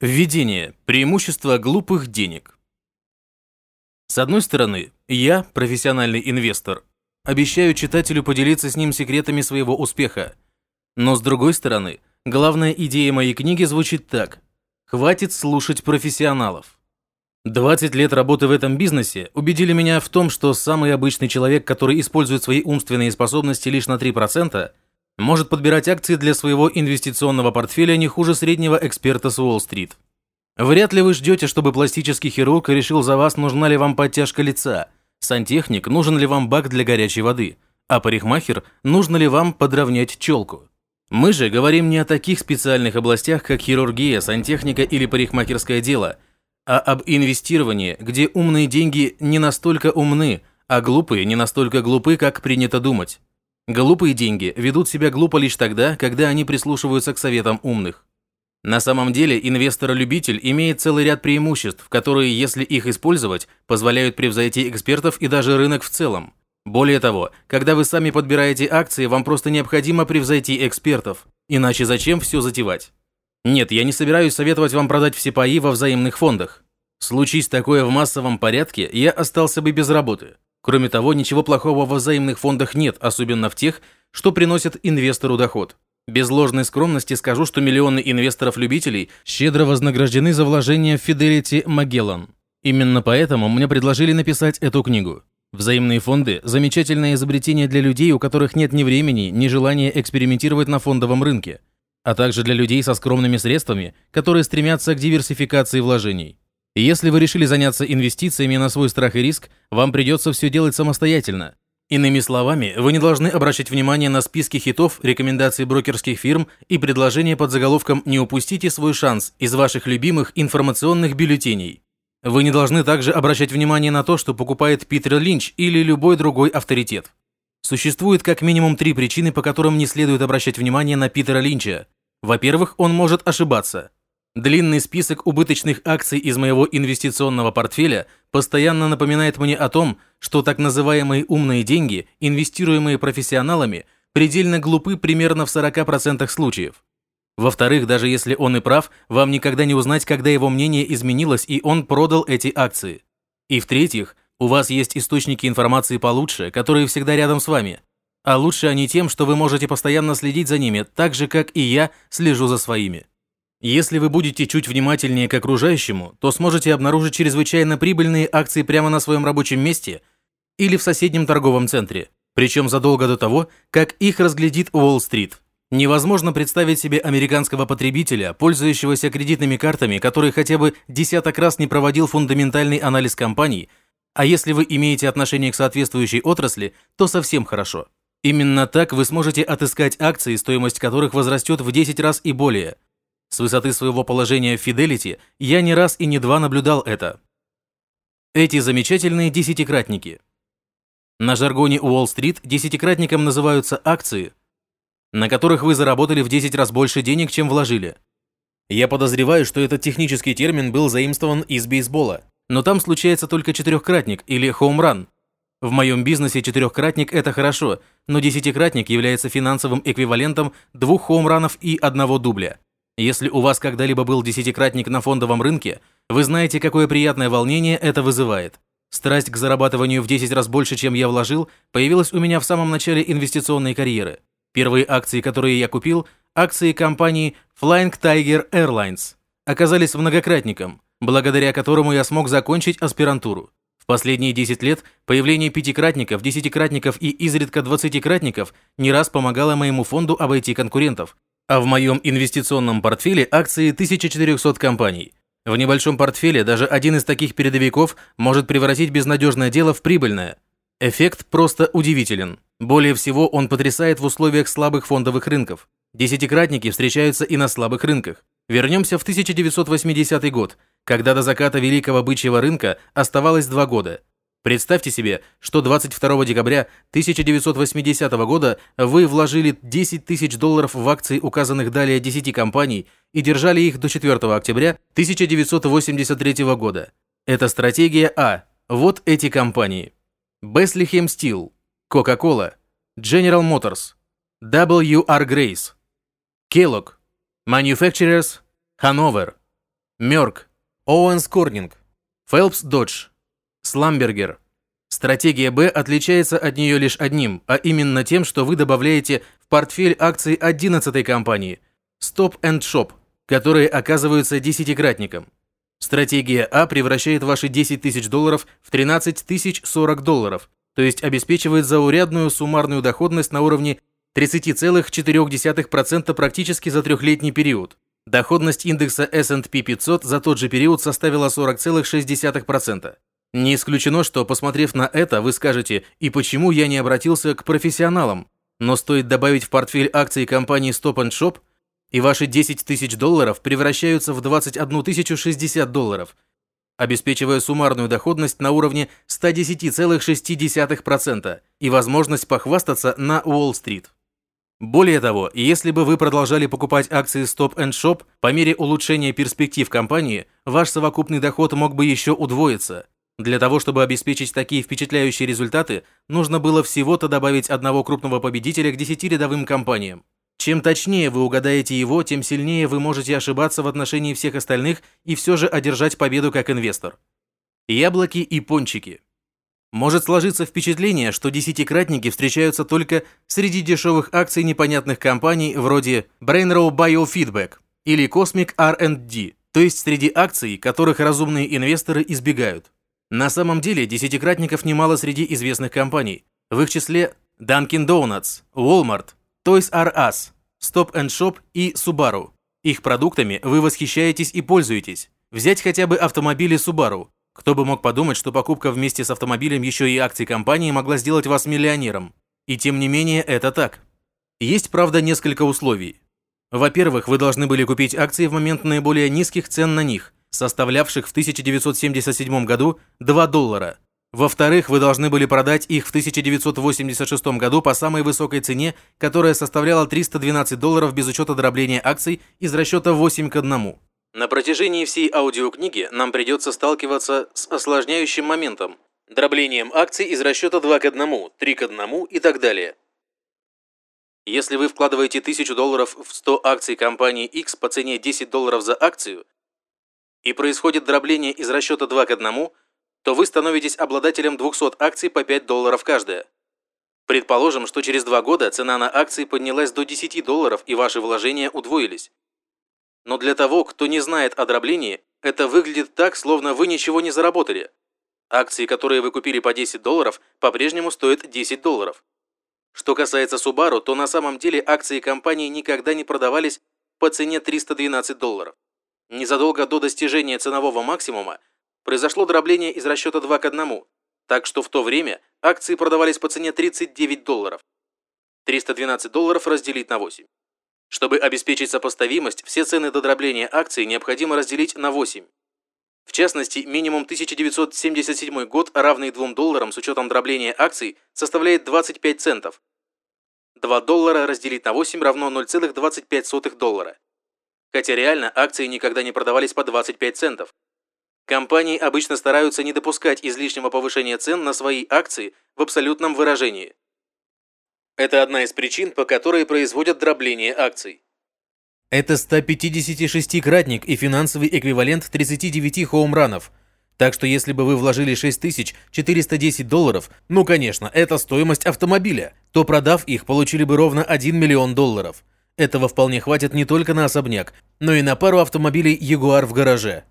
Введение. Преимущество глупых денег. С одной стороны, я, профессиональный инвестор, обещаю читателю поделиться с ним секретами своего успеха. Но с другой стороны, главная идея моей книги звучит так. Хватит слушать профессионалов. 20 лет работы в этом бизнесе убедили меня в том, что самый обычный человек, который использует свои умственные способности лишь на 3%, может подбирать акции для своего инвестиционного портфеля не хуже среднего эксперта с Уолл-стрит. Вряд ли вы ждете, чтобы пластический хирург решил за вас, нужна ли вам подтяжка лица, сантехник, нужен ли вам бак для горячей воды, а парикмахер, нужно ли вам подровнять челку. Мы же говорим не о таких специальных областях, как хирургия, сантехника или парикмахерское дело, а об инвестировании, где умные деньги не настолько умны, а глупые не настолько глупы, как принято думать. Глупые деньги ведут себя глупо лишь тогда, когда они прислушиваются к советам умных. На самом деле, инвестор-любитель имеет целый ряд преимуществ, которые, если их использовать, позволяют превзойти экспертов и даже рынок в целом. Более того, когда вы сами подбираете акции, вам просто необходимо превзойти экспертов. Иначе зачем все затевать? Нет, я не собираюсь советовать вам продать все паи во взаимных фондах. Случись такое в массовом порядке, я остался бы без работы. Кроме того, ничего плохого во взаимных фондах нет, особенно в тех, что приносят инвестору доход. Без ложной скромности скажу, что миллионы инвесторов-любителей щедро вознаграждены за вложение в Fidelity Magellan. Именно поэтому мне предложили написать эту книгу. Взаимные фонды – замечательное изобретение для людей, у которых нет ни времени, ни желания экспериментировать на фондовом рынке, а также для людей со скромными средствами, которые стремятся к диверсификации вложений. Если вы решили заняться инвестициями на свой страх и риск, вам придется все делать самостоятельно. Иными словами, вы не должны обращать внимание на списки хитов, рекомендаций брокерских фирм и предложения под заголовком «Не упустите свой шанс» из ваших любимых информационных бюллетеней. Вы не должны также обращать внимание на то, что покупает Питер Линч или любой другой авторитет. Существует как минимум три причины, по которым не следует обращать внимание на Питера Линча. Во-первых, он может ошибаться. Длинный список убыточных акций из моего инвестиционного портфеля постоянно напоминает мне о том, что так называемые умные деньги, инвестируемые профессионалами, предельно глупы примерно в 40% случаев. Во-вторых, даже если он и прав, вам никогда не узнать, когда его мнение изменилось и он продал эти акции. И в-третьих, у вас есть источники информации получше, которые всегда рядом с вами. А лучше они тем, что вы можете постоянно следить за ними, так же, как и я слежу за своими. Если вы будете чуть внимательнее к окружающему, то сможете обнаружить чрезвычайно прибыльные акции прямо на своем рабочем месте или в соседнем торговом центре, причем задолго до того, как их разглядит Уолл-стрит. Невозможно представить себе американского потребителя, пользующегося кредитными картами, который хотя бы десяток раз не проводил фундаментальный анализ компаний, а если вы имеете отношение к соответствующей отрасли, то совсем хорошо. Именно так вы сможете отыскать акции, стоимость которых возрастет в 10 раз и более – с высоты своего положения в Fidelity я не раз и не два наблюдал это. Эти замечательные десятикратники. На жаргоне Уолл-стрит десятикратником называются акции, на которых вы заработали в 10 раз больше денег, чем вложили. Я подозреваю, что этот технический термин был заимствован из бейсбола, но там случается только четырехкратник или хоумран. В моем бизнесе четырехкратник – это хорошо, но десятикратник является финансовым эквивалентом двух хоумранов и одного дубля. Если у вас когда-либо был десятикратник на фондовом рынке, вы знаете, какое приятное волнение это вызывает. Страсть к зарабатыванию в 10 раз больше, чем я вложил, появилась у меня в самом начале инвестиционной карьеры. Первые акции, которые я купил, акции компании Flying Tiger Airlines, оказались многократником, благодаря которому я смог закончить аспирантуру. В последние 10 лет появление пятикратников, десятикратников и изредка двадцатикратников не раз помогало моему фонду обойти конкурентов, а в моем инвестиционном портфеле акции 1400 компаний. В небольшом портфеле даже один из таких передовиков может превратить безнадежное дело в прибыльное. Эффект просто удивителен. Более всего он потрясает в условиях слабых фондовых рынков. Десятикратники встречаются и на слабых рынках. Вернемся в 1980 год, когда до заката великого бычьего рынка оставалось два года – Представьте себе, что 22 декабря 1980 года вы вложили 10 тысяч долларов в акции указанных далее 10 компаний и держали их до 4 октября 1983 года. Это стратегия А. Вот эти компании. Bethlehem Steel, Coca-Cola, General Motors, W.R. Grace, Kellogg, Manufacturers, Hanover, Merck, Owens Corning, Phelps Dodge, Schlumberger. Стратегия Б отличается от нее лишь одним, а именно тем, что вы добавляете в портфель акций 11 компании Stop and Shop, которые оказываются десятикратником. Стратегия А превращает ваши 10 тысяч долларов в 13 тысяч 40 долларов, то есть обеспечивает заурядную суммарную доходность на уровне 30,4% практически за трехлетний период. Доходность индекса S&P 500 за тот же период составила 40,6%. Не исключено, что, посмотрев на это, вы скажете, и почему я не обратился к профессионалам. Но стоит добавить в портфель акций компании Stop Shop, и ваши 10 тысяч долларов превращаются в 21 тысячу 60 долларов, обеспечивая суммарную доходность на уровне 110,6% и возможность похвастаться на Уолл-стрит. Более того, если бы вы продолжали покупать акции Stop Shop, по мере улучшения перспектив компании, ваш совокупный доход мог бы еще удвоиться. Для того, чтобы обеспечить такие впечатляющие результаты, нужно было всего-то добавить одного крупного победителя к 10 рядовым компаниям. Чем точнее вы угадаете его, тем сильнее вы можете ошибаться в отношении всех остальных и все же одержать победу как инвестор. Яблоки и пончики. Может сложиться впечатление, что десятикратники встречаются только среди дешевых акций непонятных компаний вроде Brainrow Biofeedback или Cosmic R&D, то есть среди акций, которых разумные инвесторы избегают. На самом деле десятикратников немало среди известных компаний, в их числе Dunkin' Donuts, Walmart, Toys R Us, Stop Shop и Subaru. Их продуктами вы восхищаетесь и пользуетесь. Взять хотя бы автомобили Subaru – кто бы мог подумать, что покупка вместе с автомобилем еще и акций компании могла сделать вас миллионером. И тем не менее, это так. Есть, правда, несколько условий. Во-первых, вы должны были купить акции в момент наиболее низких цен на них, составлявших в 1977 году 2 доллара. Во-вторых, вы должны были продать их в 1986 году по самой высокой цене, которая составляла 312 долларов без учета дробления акций из расчета 8 к 1. На протяжении всей аудиокниги нам придется сталкиваться с осложняющим моментом – дроблением акций из расчета 2 к 1, 3 к 1 и так далее. Если вы вкладываете 1000 долларов в 100 акций компании X по цене 10 долларов за акцию, и происходит дробление из расчета 2 к 1, то вы становитесь обладателем 200 акций по 5 долларов каждая. Предположим, что через 2 года цена на акции поднялась до 10 долларов и ваши вложения удвоились. Но для того, кто не знает о дроблении, это выглядит так, словно вы ничего не заработали. Акции, которые вы купили по 10 долларов, по-прежнему стоят 10 долларов. Что касается Subaru, то на самом деле акции компании никогда не продавались по цене 312 долларов. Незадолго до достижения ценового максимума произошло дробление из расчета 2 к 1, так что в то время акции продавались по цене 39 долларов. 312 долларов разделить на 8. Чтобы обеспечить сопоставимость, все цены до дробления акций необходимо разделить на 8. В частности, минимум 1977 год, равный 2 долларам с учетом дробления акций, составляет 25 центов. 2 доллара разделить на 8 равно 0,25 доллара. Хотя реально акции никогда не продавались по 25 центов. Компании обычно стараются не допускать излишнего повышения цен на свои акции в абсолютном выражении. Это одна из причин, по которой производят дробление акций. Это 156-кратник и финансовый эквивалент 39 хоумранов. Так что если бы вы вложили 6410 долларов, ну конечно, это стоимость автомобиля, то продав их, получили бы ровно 1 миллион долларов. Этого вполне хватит не только на особняк, но и на пару автомобилей Jaguar в гараже.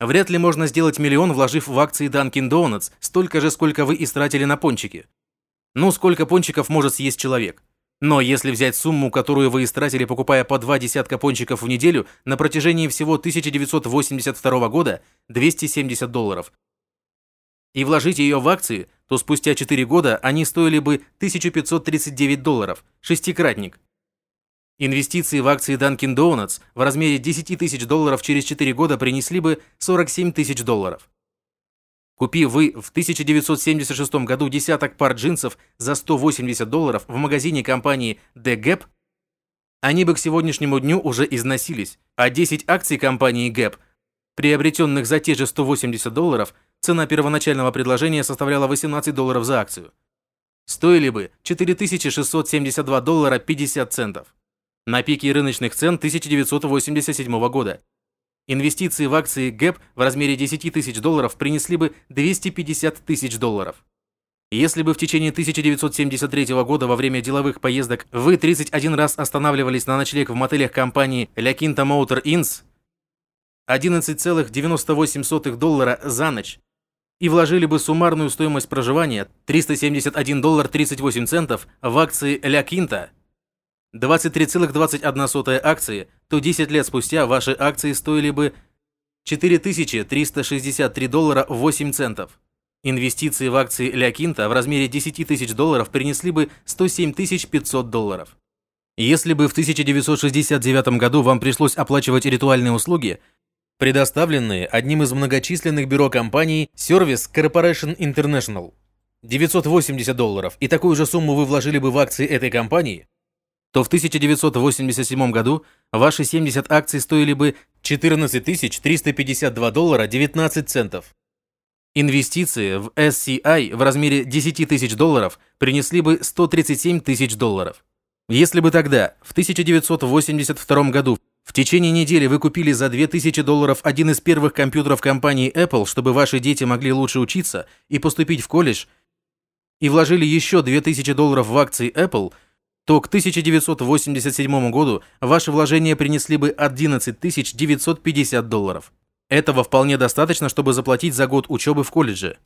Вряд ли можно сделать миллион, вложив в акции Dunkin' Donuts столько же, сколько вы истратили на пончики. Ну, сколько пончиков может съесть человек? Но если взять сумму, которую вы истратили, покупая по два десятка пончиков в неделю на протяжении всего 1982 года, 270 долларов, и вложить ее в акции, то спустя 4 года они стоили бы 1539 долларов, шестикратник. Инвестиции в акции Dunkin' Donuts в размере 10 тысяч долларов через 4 года принесли бы 47 тысяч долларов. Купи вы в 1976 году десяток пар джинсов за 180 долларов в магазине компании The Gap, они бы к сегодняшнему дню уже износились, а 10 акций компании Gap, приобретенных за те же 180 долларов, цена первоначального предложения составляла 18 долларов за акцию. Стоили бы 4672 доллара 50 центов. На пике рыночных цен 1987 года. Инвестиции в акции Gap в размере 10 тысяч долларов принесли бы 250 тысяч долларов. Если бы в течение 1973 года во время деловых поездок вы 31 раз останавливались на ночлег в мотелях компании La Quinta Motor Inns, 11,98 доллара за ночь, и вложили бы суммарную стоимость проживания 371 доллар 38 центов в акции La Quinta, 23,21 акции, то 10 лет спустя ваши акции стоили бы 4363 доллара 8 центов. Инвестиции в акции Ля Кинта в размере 10 тысяч долларов принесли бы 107 500 долларов. Если бы в 1969 году вам пришлось оплачивать ритуальные услуги, предоставленные одним из многочисленных бюро компаний Service Corporation International, 980 долларов, и такую же сумму вы вложили бы в акции этой компании, то в 1987 году ваши 70 акций стоили бы 14 352 доллара 19 центов. Инвестиции в SCI в размере 10 тысяч долларов принесли бы 137 тысяч долларов. Если бы тогда, в 1982 году, в течение недели вы купили за 2000 долларов один из первых компьютеров компании Apple, чтобы ваши дети могли лучше учиться и поступить в колледж, и вложили еще 2000 долларов в акции Apple, то к 1987 году ваши вложения принесли бы 11 950 долларов. Этого вполне достаточно, чтобы заплатить за год учебы в колледже.